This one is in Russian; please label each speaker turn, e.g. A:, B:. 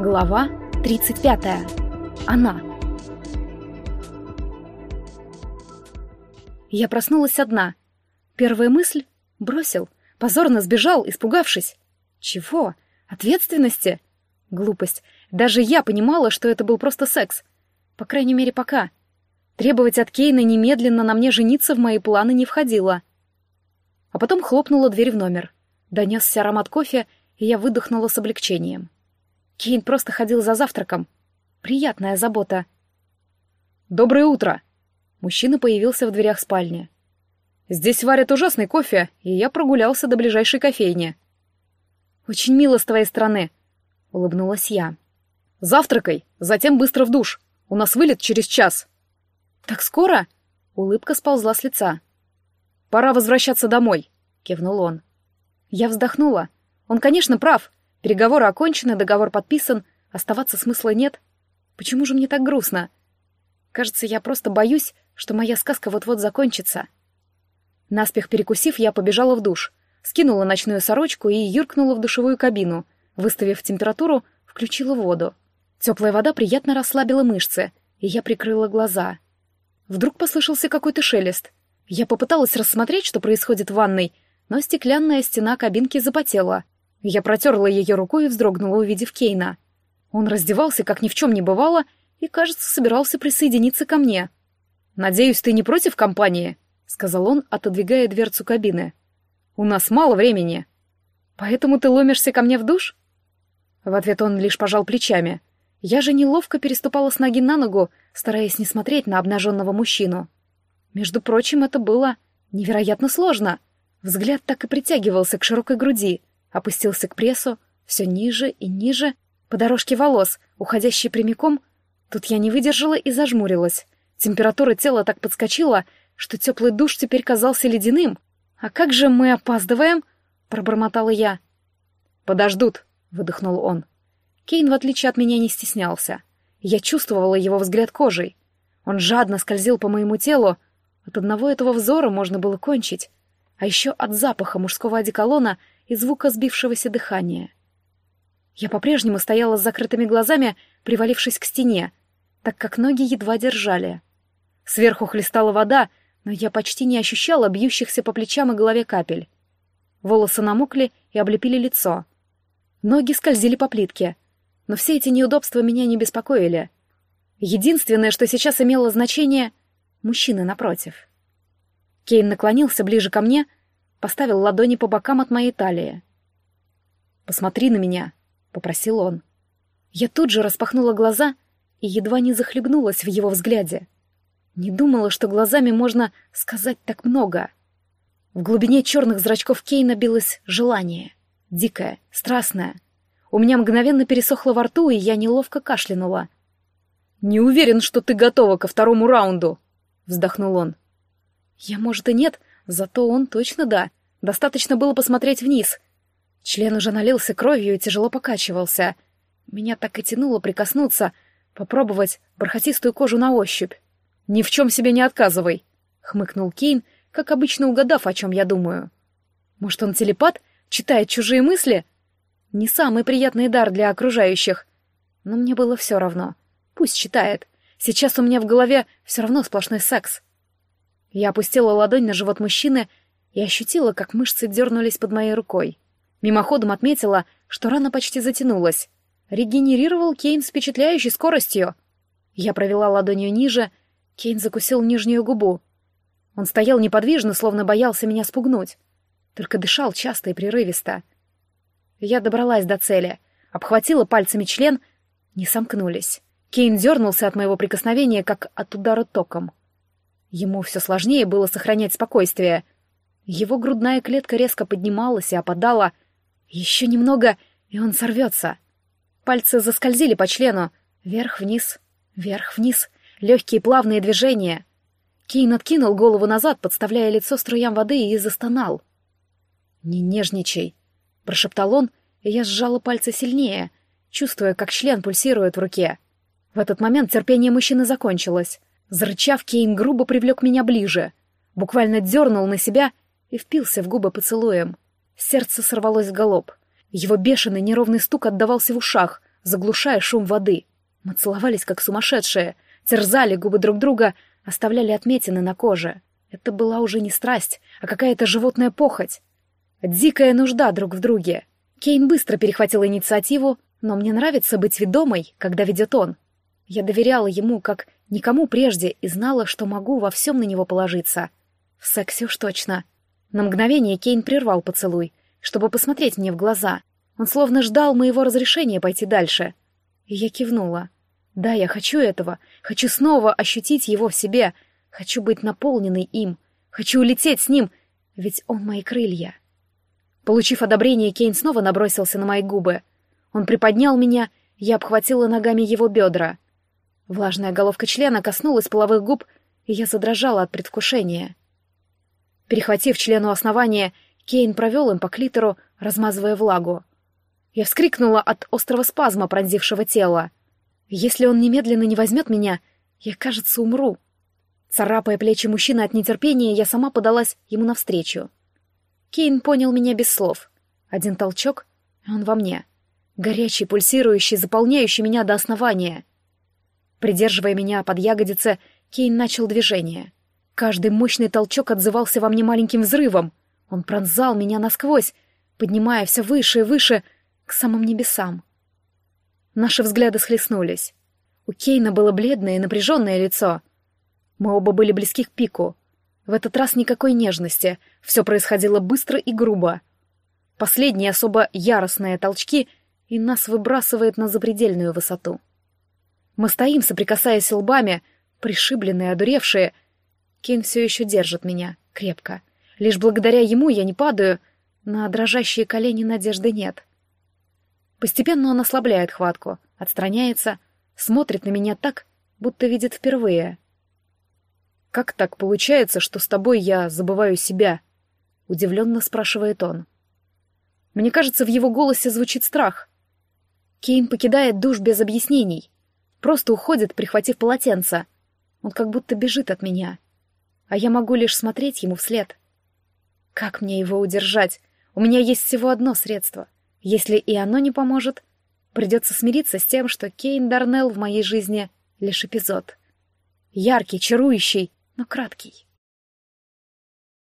A: Глава 35. Она. Я проснулась одна. Первая мысль — бросил. Позорно сбежал, испугавшись. Чего? Ответственности? Глупость. Даже я понимала, что это был просто секс. По крайней мере, пока. Требовать от Кейна немедленно на мне жениться в мои планы не входило. А потом хлопнула дверь в номер. Донесся аромат кофе, и я выдохнула с облегчением. Кейн просто ходил за завтраком. Приятная забота. «Доброе утро!» Мужчина появился в дверях спальни. «Здесь варят ужасный кофе, и я прогулялся до ближайшей кофейни». «Очень мило с твоей стороны», — улыбнулась я. «Завтракай, затем быстро в душ. У нас вылет через час». «Так скоро?» — улыбка сползла с лица. «Пора возвращаться домой», — кивнул он. Я вздохнула. Он, конечно, прав. Переговоры окончены, договор подписан, оставаться смысла нет. Почему же мне так грустно? Кажется, я просто боюсь, что моя сказка вот-вот закончится. Наспех перекусив, я побежала в душ, скинула ночную сорочку и юркнула в душевую кабину, выставив температуру, включила воду. Теплая вода приятно расслабила мышцы, и я прикрыла глаза. Вдруг послышался какой-то шелест. Я попыталась рассмотреть, что происходит в ванной, но стеклянная стена кабинки запотела. Я протерла ее рукой и вздрогнула, увидев Кейна. Он раздевался, как ни в чем не бывало, и, кажется, собирался присоединиться ко мне. «Надеюсь, ты не против компании?» — сказал он, отодвигая дверцу кабины. «У нас мало времени». «Поэтому ты ломишься ко мне в душ?» В ответ он лишь пожал плечами. Я же неловко переступала с ноги на ногу, стараясь не смотреть на обнаженного мужчину. Между прочим, это было невероятно сложно. Взгляд так и притягивался к широкой груди — опустился к прессу, все ниже и ниже, по дорожке волос, уходящей прямиком. Тут я не выдержала и зажмурилась. Температура тела так подскочила, что теплый душ теперь казался ледяным. «А как же мы опаздываем?» — пробормотала я. «Подождут», — выдохнул он. Кейн, в отличие от меня, не стеснялся. Я чувствовала его взгляд кожей. Он жадно скользил по моему телу. От одного этого взора можно было кончить. А еще от запаха мужского одеколона и звука сбившегося дыхания. Я по-прежнему стояла с закрытыми глазами, привалившись к стене, так как ноги едва держали. Сверху хлестала вода, но я почти не ощущала бьющихся по плечам и голове капель. Волосы намокли и облепили лицо. Ноги скользили по плитке, но все эти неудобства меня не беспокоили. Единственное, что сейчас имело значение — мужчина напротив. Кейн наклонился ближе ко мне — поставил ладони по бокам от моей талии. «Посмотри на меня», — попросил он. Я тут же распахнула глаза и едва не захлебнулась в его взгляде. Не думала, что глазами можно сказать так много. В глубине черных зрачков Кейна билось желание. Дикое, страстное. У меня мгновенно пересохло во рту, и я неловко кашлянула. «Не уверен, что ты готова ко второму раунду», — вздохнул он. «Я, может, и нет, Зато он точно да. Достаточно было посмотреть вниз. Член уже налился кровью и тяжело покачивался. Меня так и тянуло прикоснуться, попробовать бархатистую кожу на ощупь. «Ни в чем себе не отказывай», — хмыкнул Кейн, как обычно угадав, о чем я думаю. «Может, он телепат? Читает чужие мысли?» Не самый приятный дар для окружающих. Но мне было все равно. Пусть читает. Сейчас у меня в голове все равно сплошной секс. Я опустила ладонь на живот мужчины и ощутила, как мышцы дернулись под моей рукой. Мимоходом отметила, что рана почти затянулась. Регенерировал Кейн с впечатляющей скоростью. Я провела ладонью ниже, Кейн закусил нижнюю губу. Он стоял неподвижно, словно боялся меня спугнуть. Только дышал часто и прерывисто. Я добралась до цели, обхватила пальцами член, не сомкнулись. Кейн дернулся от моего прикосновения, как от удара током. Ему все сложнее было сохранять спокойствие. Его грудная клетка резко поднималась и опадала. Еще немного, и он сорвется. Пальцы заскользили по члену. Вверх-вниз, вверх-вниз. Легкие плавные движения. Кейн откинул голову назад, подставляя лицо струям воды, и застонал. «Не нежничай», — прошептал он, и я сжала пальцы сильнее, чувствуя, как член пульсирует в руке. В этот момент терпение мужчины закончилось. Зарычав, Кейн грубо привлек меня ближе, буквально дернул на себя и впился в губы поцелуем. Сердце сорвалось в галоп. Его бешеный неровный стук отдавался в ушах, заглушая шум воды. Мы целовались, как сумасшедшие, терзали губы друг друга, оставляли отметины на коже. Это была уже не страсть, а какая-то животная похоть. Дикая нужда друг в друге. Кейн быстро перехватил инициативу, но мне нравится быть ведомой, когда ведет он. Я доверяла ему, как никому прежде, и знала, что могу во всем на него положиться. В сексе уж точно. На мгновение Кейн прервал поцелуй, чтобы посмотреть мне в глаза. Он словно ждал моего разрешения пойти дальше. И я кивнула. Да, я хочу этого. Хочу снова ощутить его в себе. Хочу быть наполненной им. Хочу улететь с ним, ведь он мои крылья. Получив одобрение, Кейн снова набросился на мои губы. Он приподнял меня, я обхватила ногами его бедра. Влажная головка члена коснулась половых губ, и я задрожала от предвкушения. Перехватив члену основания, Кейн провел им по клитору, размазывая влагу. Я вскрикнула от острого спазма, пронзившего тело. Если он немедленно не возьмет меня, я, кажется, умру. Царапая плечи мужчины от нетерпения, я сама подалась ему навстречу. Кейн понял меня без слов. Один толчок, и он во мне. Горячий, пульсирующий, заполняющий меня до основания. Придерживая меня под ягодицы, Кейн начал движение. Каждый мощный толчок отзывался во мне маленьким взрывом. Он пронзал меня насквозь, поднимая все выше и выше к самым небесам. Наши взгляды схлестнулись. У Кейна было бледное и напряженное лицо. Мы оба были близки к пику. В этот раз никакой нежности, все происходило быстро и грубо. Последние особо яростные толчки, и нас выбрасывает на запредельную высоту. Мы стоим, соприкасаясь лбами, пришибленные, одуревшие. Кейн все еще держит меня, крепко. Лишь благодаря ему я не падаю, на дрожащие колени надежды нет. Постепенно он ослабляет хватку, отстраняется, смотрит на меня так, будто видит впервые — «Как так получается, что с тобой я забываю себя?» — удивленно спрашивает он. Мне кажется, в его голосе звучит страх. Кейн покидает душ без объяснений. Просто уходит, прихватив полотенце. Он как будто бежит от меня. А я могу лишь смотреть ему вслед. Как мне его удержать? У меня есть всего одно средство. Если и оно не поможет, придется смириться с тем, что Кейн Дарнелл в моей жизни — лишь эпизод. Яркий, чарующий, но краткий.